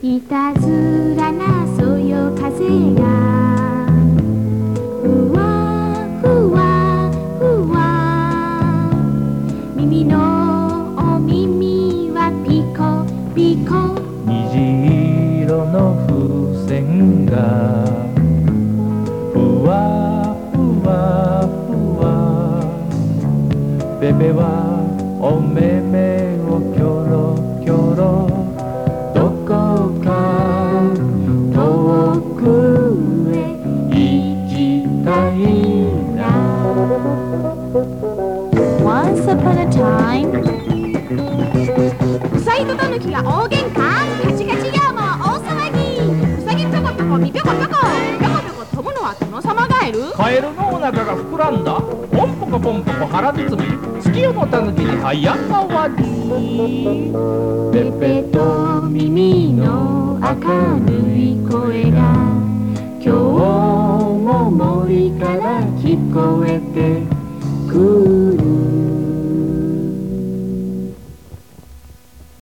いたずらなそよ風が。ふわふわふわ。耳のお耳はピコピコ。虹色の風船が。ふわふわふわ。ベベはお目目を Once upon a time. ウサギとタヌキが大喧嘩カチカチヤーマー大騒ぎ。ウサギぴょこぴょこみぴょこぴょこぴょこぴょこ飛ぶのは殿様ガエルカエルのお腹が膨らんだ。ポンポコポンポコ腹包み。月夜のたぬきに早変わりペペと耳の明る聞こえてくる